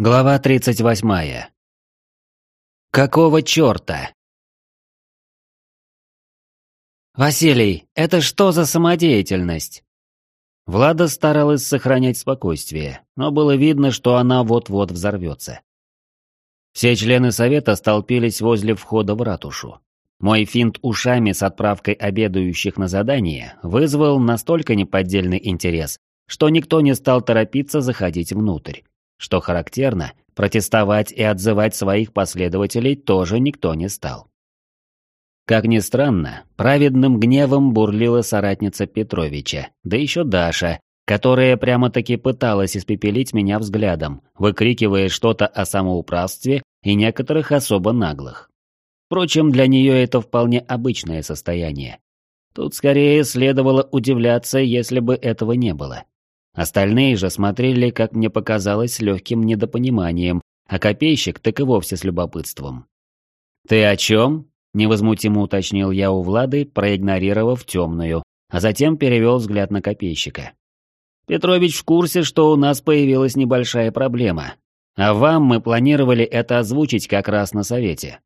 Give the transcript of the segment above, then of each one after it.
Глава 38. Какого чёрта? «Василий, это что за самодеятельность?» Влада старалась сохранять спокойствие, но было видно, что она вот-вот взорвется. Все члены совета столпились возле входа в ратушу. Мой финт ушами с отправкой обедающих на задание вызвал настолько неподдельный интерес, что никто не стал торопиться заходить внутрь. Что характерно, протестовать и отзывать своих последователей тоже никто не стал. Как ни странно, праведным гневом бурлила соратница Петровича, да еще Даша, которая прямо-таки пыталась испепелить меня взглядом, выкрикивая что-то о самоуправстве и некоторых особо наглых. Впрочем, для нее это вполне обычное состояние. Тут скорее следовало удивляться, если бы этого не было. Остальные же смотрели, как мне показалось, с легким недопониманием, а копейщик так и вовсе с любопытством. «Ты о чем?» – невозмутимо уточнил я у Влады, проигнорировав темную, а затем перевел взгляд на копейщика. «Петрович в курсе, что у нас появилась небольшая проблема, а вам мы планировали это озвучить как раз на совете».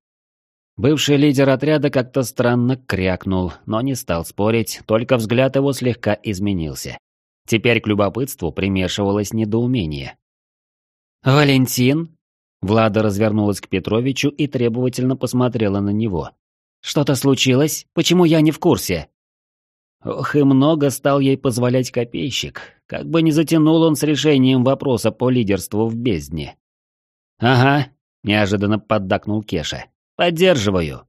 Бывший лидер отряда как-то странно крякнул, но не стал спорить, только взгляд его слегка изменился. Теперь к любопытству примешивалось недоумение. «Валентин?» Влада развернулась к Петровичу и требовательно посмотрела на него. «Что-то случилось? Почему я не в курсе?» Ох, и много стал ей позволять копейщик, как бы не затянул он с решением вопроса по лидерству в бездне. «Ага», — неожиданно поддакнул Кеша. «Поддерживаю».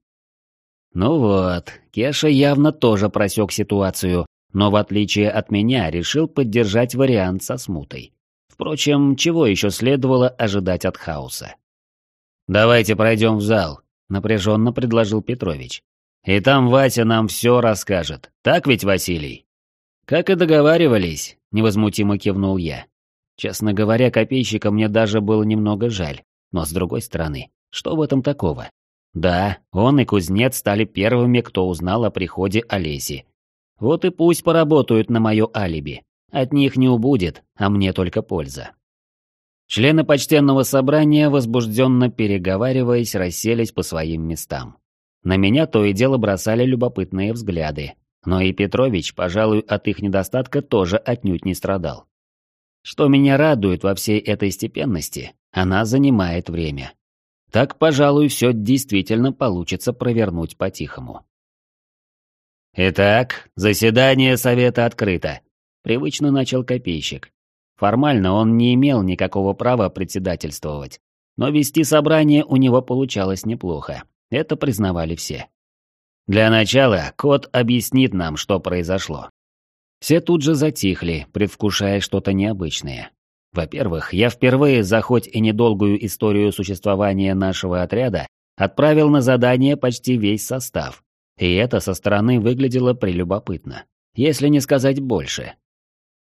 Ну вот, Кеша явно тоже просек ситуацию, но в отличие от меня решил поддержать вариант со смутой. Впрочем, чего еще следовало ожидать от хаоса? «Давайте пройдем в зал», — напряженно предложил Петрович. «И там Вася нам все расскажет. Так ведь, Василий?» «Как и договаривались», — невозмутимо кивнул я. Честно говоря, копейщика мне даже было немного жаль. Но с другой стороны, что в этом такого? Да, он и кузнец стали первыми, кто узнал о приходе Олеси, вот и пусть поработают на мое алиби. От них не убудет, а мне только польза. Члены почтенного собрания, возбужденно переговариваясь, расселись по своим местам. На меня то и дело бросали любопытные взгляды, но и Петрович, пожалуй, от их недостатка тоже отнюдь не страдал. Что меня радует во всей этой степенности, она занимает время. Так, пожалуй, все действительно получится провернуть по-тихому. «Итак, заседание совета открыто», — привычно начал копейщик. Формально он не имел никакого права председательствовать, но вести собрание у него получалось неплохо. Это признавали все. Для начала кот объяснит нам, что произошло. Все тут же затихли, предвкушая что-то необычное. Во-первых, я впервые за хоть и недолгую историю существования нашего отряда отправил на задание почти весь состав, и это со стороны выглядело прелюбопытно, если не сказать больше.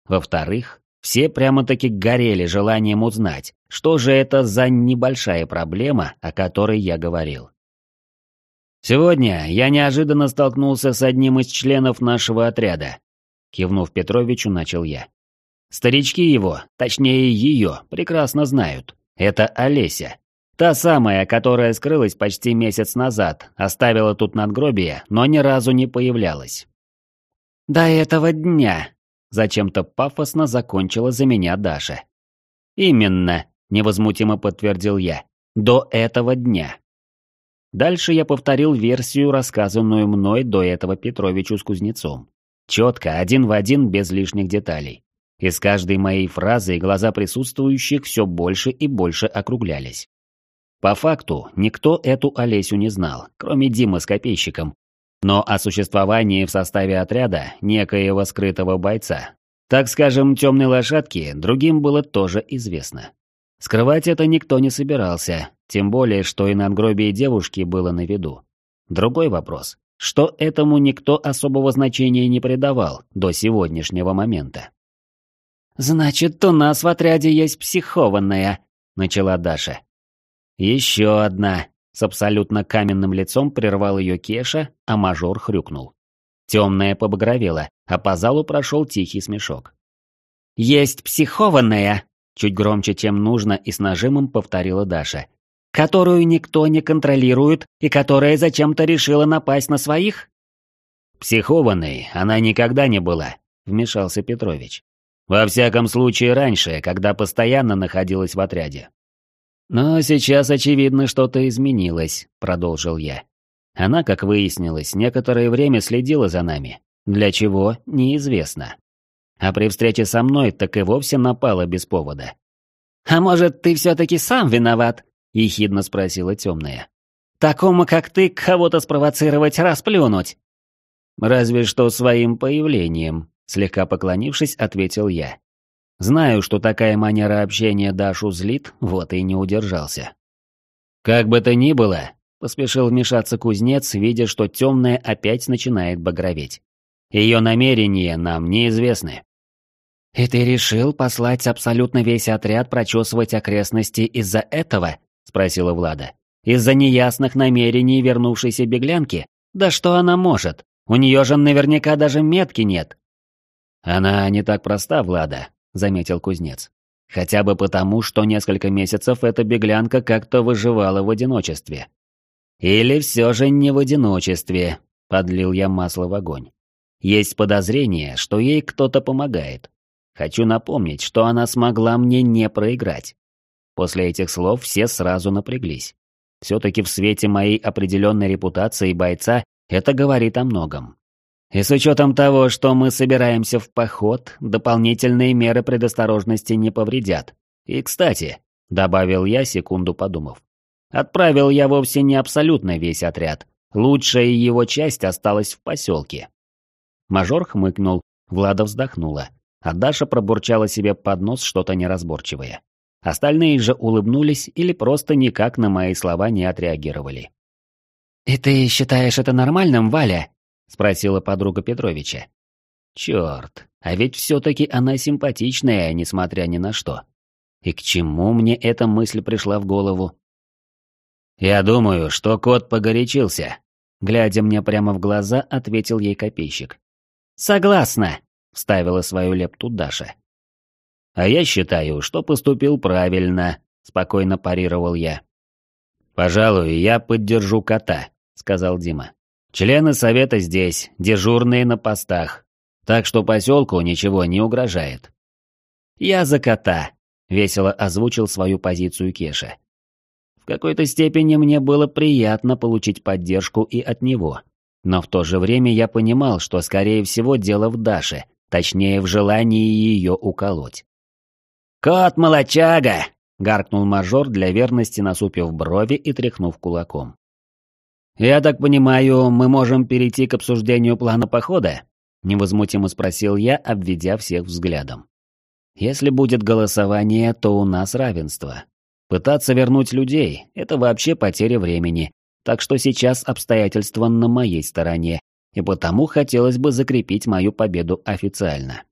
Во-вторых, все прямо-таки горели желанием узнать, что же это за небольшая проблема, о которой я говорил. «Сегодня я неожиданно столкнулся с одним из членов нашего отряда», кивнув Петровичу, начал я. Старички его, точнее ее, прекрасно знают. Это Олеся. Та самая, которая скрылась почти месяц назад, оставила тут надгробие, но ни разу не появлялась. «До этого дня», — зачем-то пафосно закончила за меня Даша. «Именно», — невозмутимо подтвердил я, — «до этого дня». Дальше я повторил версию, рассказанную мной до этого Петровичу с кузнецом. Четко, один в один, без лишних деталей. И с каждой моей фразой глаза присутствующих все больше и больше округлялись. По факту, никто эту Олесю не знал, кроме Димы с копейщиком. Но о существовании в составе отряда некоего скрытого бойца, так скажем, темной лошадки, другим было тоже известно. Скрывать это никто не собирался, тем более, что и надгробие девушки было на виду. Другой вопрос, что этому никто особого значения не придавал до сегодняшнего момента. «Значит, у нас в отряде есть психованная», — начала Даша. «Еще одна!» С абсолютно каменным лицом прервал ее Кеша, а мажор хрюкнул. Темная побагровела, а по залу прошел тихий смешок. «Есть психованная!» чуть громче, чем нужно, и с нажимом повторила Даша. «Которую никто не контролирует и которая зачем-то решила напасть на своих?» «Психованной она никогда не была», — вмешался Петрович. «Во всяком случае раньше, когда постоянно находилась в отряде». «Но сейчас, очевидно, что-то изменилось», — продолжил я. Она, как выяснилось, некоторое время следила за нами. Для чего – неизвестно. А при встрече со мной так и вовсе напала без повода. «А может, ты все-таки сам виноват?» – ехидно спросила темная. «Такому, как ты, кого-то спровоцировать, расплюнуть!» «Разве что своим появлением», – слегка поклонившись, ответил я. Знаю, что такая манера общения Дашу злит, вот и не удержался. «Как бы то ни было, Поспешил вмешаться кузнец, видя, что темная опять начинает багроветь. Ее намерения нам неизвестны. «И ты решил послать абсолютно весь отряд прочесывать окрестности из-за этого?» — спросила Влада. «Из-за неясных намерений вернувшейся беглянки? Да что она может? У нее же наверняка даже метки нет». «Она не так проста, Влада», — заметил кузнец. «Хотя бы потому, что несколько месяцев эта беглянка как-то выживала в одиночестве. Или все же не в одиночестве, подлил я масло в огонь. Есть подозрение, что ей кто-то помогает. Хочу напомнить, что она смогла мне не проиграть. После этих слов все сразу напряглись. Все-таки в свете моей определенной репутации бойца это говорит о многом. И с учетом того, что мы собираемся в поход, дополнительные меры предосторожности не повредят. И, кстати, добавил я, секунду подумав, Отправил я вовсе не абсолютно весь отряд. Лучшая его часть осталась в поселке. Мажор хмыкнул, Влада вздохнула, а Даша пробурчала себе под нос что-то неразборчивое. Остальные же улыбнулись или просто никак на мои слова не отреагировали. «И ты считаешь это нормальным, Валя?» — спросила подруга Петровича. «Черт, а ведь все-таки она симпатичная, несмотря ни на что. И к чему мне эта мысль пришла в голову? «Я думаю, что кот погорячился», — глядя мне прямо в глаза, ответил ей копейщик. «Согласна», — вставила свою лепту Даша. «А я считаю, что поступил правильно», — спокойно парировал я. «Пожалуй, я поддержу кота», — сказал Дима. «Члены совета здесь, дежурные на постах, так что поселку ничего не угрожает». «Я за кота», — весело озвучил свою позицию Кеша. В какой-то степени мне было приятно получить поддержку и от него. Но в то же время я понимал, что скорее всего дело в Даше, точнее в желании ее уколоть. «Кот молочага!» — гаркнул мажор для верности, насупив брови и тряхнув кулаком. «Я так понимаю, мы можем перейти к обсуждению плана похода?» — невозмутимо спросил я, обведя всех взглядом. «Если будет голосование, то у нас равенство. Пытаться вернуть людей – это вообще потеря времени, так что сейчас обстоятельства на моей стороне, и потому хотелось бы закрепить мою победу официально.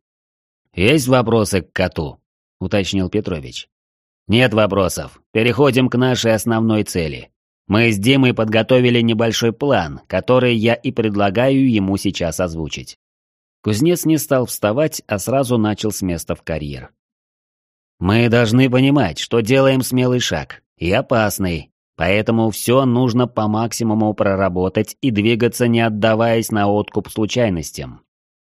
«Есть вопросы к коту?» – уточнил Петрович. «Нет вопросов. Переходим к нашей основной цели. Мы с Димой подготовили небольшой план, который я и предлагаю ему сейчас озвучить». Кузнец не стал вставать, а сразу начал с места в карьер. Мы должны понимать, что делаем смелый шаг, и опасный, поэтому все нужно по максимуму проработать и двигаться, не отдаваясь на откуп случайностям.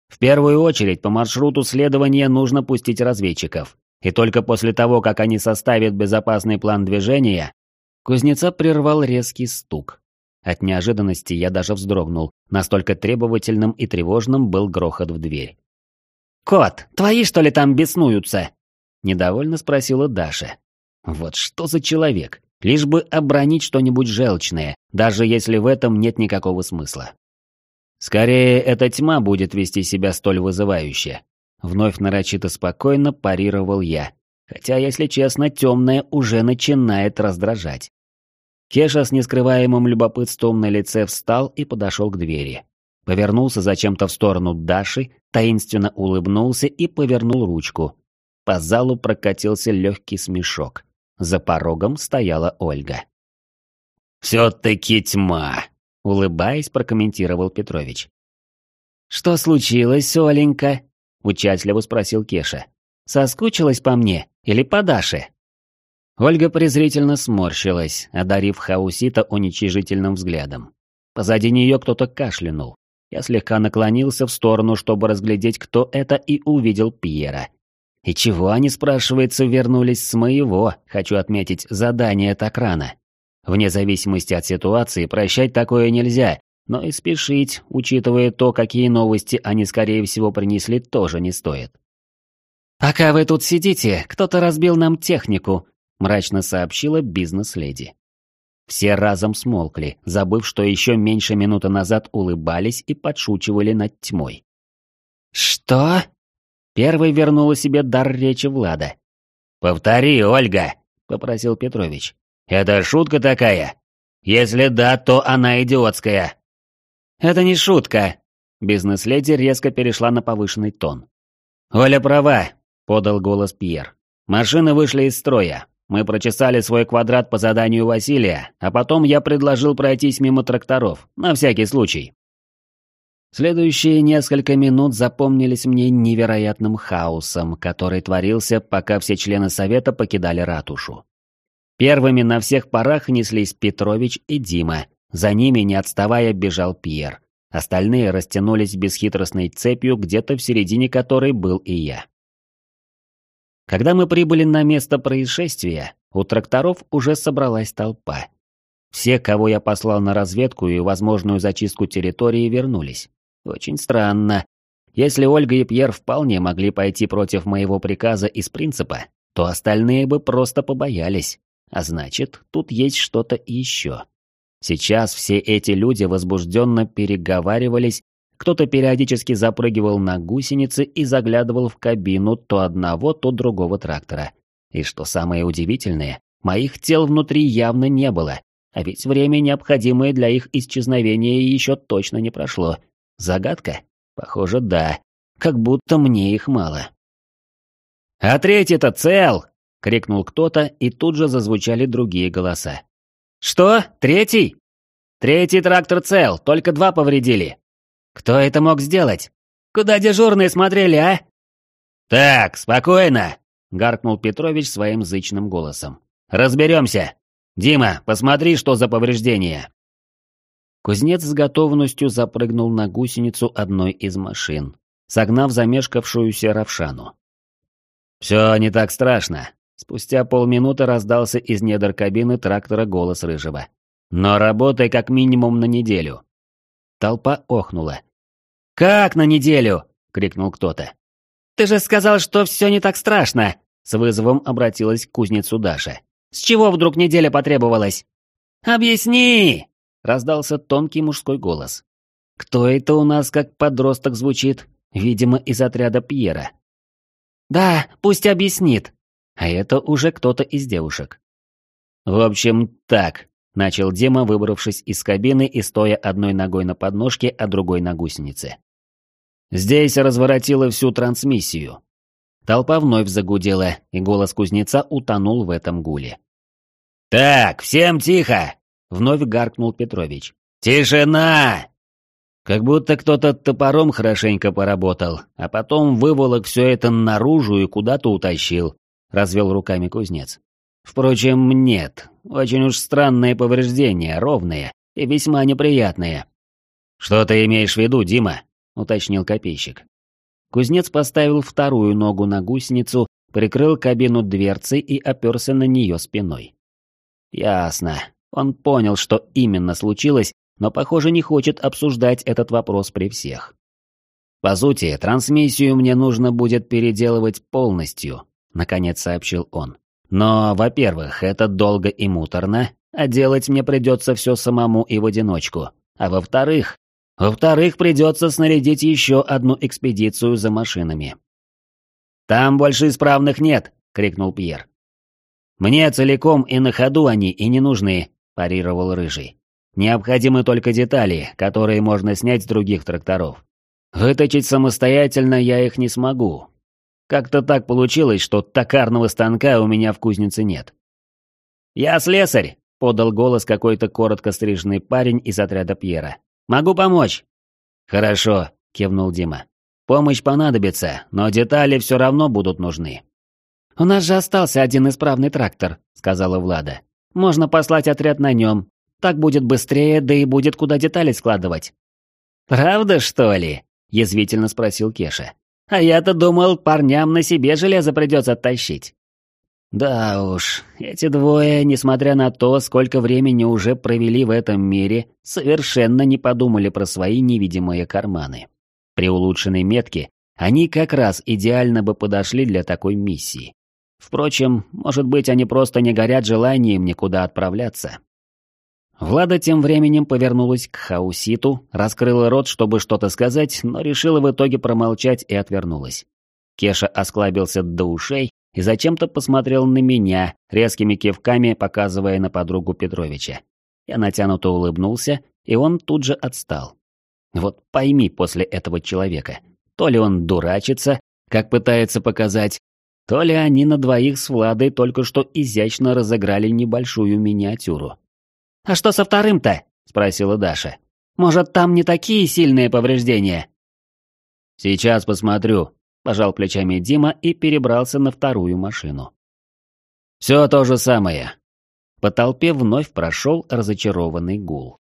В первую очередь по маршруту следования нужно пустить разведчиков, и только после того, как они составят безопасный план движения, кузнеца прервал резкий стук. От неожиданности я даже вздрогнул, настолько требовательным и тревожным был грохот в дверь. «Кот, твои что ли там беснуются?» Недовольно спросила Даша. Вот что за человек? Лишь бы обронить что-нибудь желчное, даже если в этом нет никакого смысла. Скорее, эта тьма будет вести себя столь вызывающе. Вновь нарочито спокойно парировал я. Хотя, если честно, темная уже начинает раздражать. Кеша с нескрываемым любопытством на лице встал и подошел к двери. Повернулся зачем-то в сторону Даши, таинственно улыбнулся и повернул ручку, по залу прокатился легкий смешок. За порогом стояла Ольга. «Все-таки тьма!» — улыбаясь, прокомментировал Петрович. «Что случилось, Оленька?» — участливо спросил Кеша. Соскучилась по мне или по Даше?» Ольга презрительно сморщилась, одарив Хаусита уничижительным взглядом. Позади нее кто-то кашлянул. Я слегка наклонился в сторону, чтобы разглядеть, кто это, и увидел Пьера. И чего они, спрашивается, вернулись с моего, хочу отметить, задания так рано. Вне зависимости от ситуации, прощать такое нельзя, но и спешить, учитывая то, какие новости они, скорее всего, принесли, тоже не стоит. «Пока вы тут сидите, кто-то разбил нам технику», – мрачно сообщила бизнес-леди. Все разом смолкли, забыв, что еще меньше минуты назад улыбались и подшучивали над тьмой. «Что?» Первый вернула себе дар речи Влада. «Повтори, Ольга», — попросил Петрович. «Это шутка такая? Если да, то она идиотская». «Это не шутка», — бизнес-леди резко перешла на повышенный тон. «Оля права», — подал голос Пьер. «Машины вышли из строя. Мы прочесали свой квадрат по заданию Василия, а потом я предложил пройтись мимо тракторов, на всякий случай. Следующие несколько минут запомнились мне невероятным хаосом, который творился, пока все члены совета покидали ратушу. Первыми на всех парах неслись Петрович и Дима, за ними, не отставая, бежал Пьер. Остальные растянулись бесхитростной цепью, где-то в середине которой был и я. Когда мы прибыли на место происшествия, у тракторов уже собралась толпа. Все, кого я послал на разведку и возможную зачистку территории, вернулись. Очень странно. Если Ольга и Пьер вполне могли пойти против моего приказа из принципа, то остальные бы просто побоялись. А значит, тут есть что-то еще. Сейчас все эти люди возбужденно переговаривались кто-то периодически запрыгивал на гусеницы и заглядывал в кабину то одного, то другого трактора. И что самое удивительное, моих тел внутри явно не было, а ведь время, необходимое для их исчезновения, еще точно не прошло. Загадка? Похоже, да. Как будто мне их мало. «А третий-то цел!» — крикнул кто-то, и тут же зазвучали другие голоса. «Что? Третий?» «Третий трактор цел, только два повредили. Кто это мог сделать? Куда дежурные смотрели, а? Так, спокойно, гаркнул Петрович своим зычным голосом. Разберемся. Дима, посмотри, что за повреждение. Кузнец с готовностью запрыгнул на гусеницу одной из машин, согнав замешкавшуюся Равшану. «Все не так страшно», Спустя полминуты раздался из недр кабины трактора голос Рыжего. «Но работай как минимум на неделю. Толпа охнула. «Как на неделю?» — крикнул кто-то. «Ты же сказал, что все не так страшно!» С вызовом обратилась к кузнецу Даша. «С чего вдруг неделя потребовалась?» «Объясни!» — раздался тонкий мужской голос. «Кто это у нас как подросток звучит? Видимо, из отряда Пьера». «Да, пусть объяснит». А это уже кто-то из девушек. «В общем, так», Начал Дима, выбравшись из кабины и стоя одной ногой на подножке, а другой на гусенице. Здесь разворотило всю трансмиссию. Толпа вновь загудела, и голос кузнеца утонул в этом гуле. «Так, всем тихо!» — вновь гаркнул Петрович. «Тишина!» Как будто кто-то топором хорошенько поработал, а потом выволок все это наружу и куда-то утащил, — развел руками кузнец. Впрочем, нет. Очень уж странные повреждения, ровные и весьма неприятные. «Что ты имеешь в виду, Дима?» — уточнил копейщик. Кузнец поставил вторую ногу на гусеницу, прикрыл кабину дверцей и оперся на нее спиной. Ясно. Он понял, что именно случилось, но, похоже, не хочет обсуждать этот вопрос при всех. «По сути, трансмиссию мне нужно будет переделывать полностью», — наконец сообщил он. Но, во-первых, это долго и муторно, а делать мне придется все самому и в одиночку. А во-вторых, во-вторых, придется снарядить еще одну экспедицию за машинами. «Там больше исправных нет!» — крикнул Пьер. «Мне целиком и на ходу они и не нужны», — парировал Рыжий. «Необходимы только детали, которые можно снять с других тракторов. Выточить самостоятельно я их не смогу, как-то так получилось, что токарного станка у меня в кузнице нет. «Я слесарь!» — подал голос какой-то коротко стриженный парень из отряда Пьера. «Могу помочь!» «Хорошо!» — кивнул Дима. Помощь понадобится, но детали все равно будут нужны». «У нас же остался один исправный трактор», — сказала Влада. «Можно послать отряд на нем. Так будет быстрее, да и будет куда детали складывать». «Правда, что ли?» — язвительно спросил Кеша. «А я-то думал, парням на себе железо придется тащить». Да уж, эти двое, несмотря на то, сколько времени уже провели в этом мире, совершенно не подумали про свои невидимые карманы. При улучшенной метке они как раз идеально бы подошли для такой миссии. Впрочем, может быть, они просто не горят желанием никуда отправляться. Влада тем временем повернулась к Хауситу, раскрыла рот, чтобы что-то сказать, но решила в итоге промолчать и отвернулась. Кеша осклабился до ушей и зачем-то посмотрел на меня, резкими кивками показывая на подругу Петровича. Я натянуто улыбнулся, и он тут же отстал. Вот пойми после этого человека, то ли он дурачится, как пытается показать, то ли они на двоих с Владой только что изящно разыграли небольшую миниатюру. «А что со вторым-то?» — спросила Даша. «Может, там не такие сильные повреждения?» «Сейчас посмотрю», Пожал плечами Дима и перебрался на вторую машину. Все то же самое. По толпе вновь прошел разочарованный гул.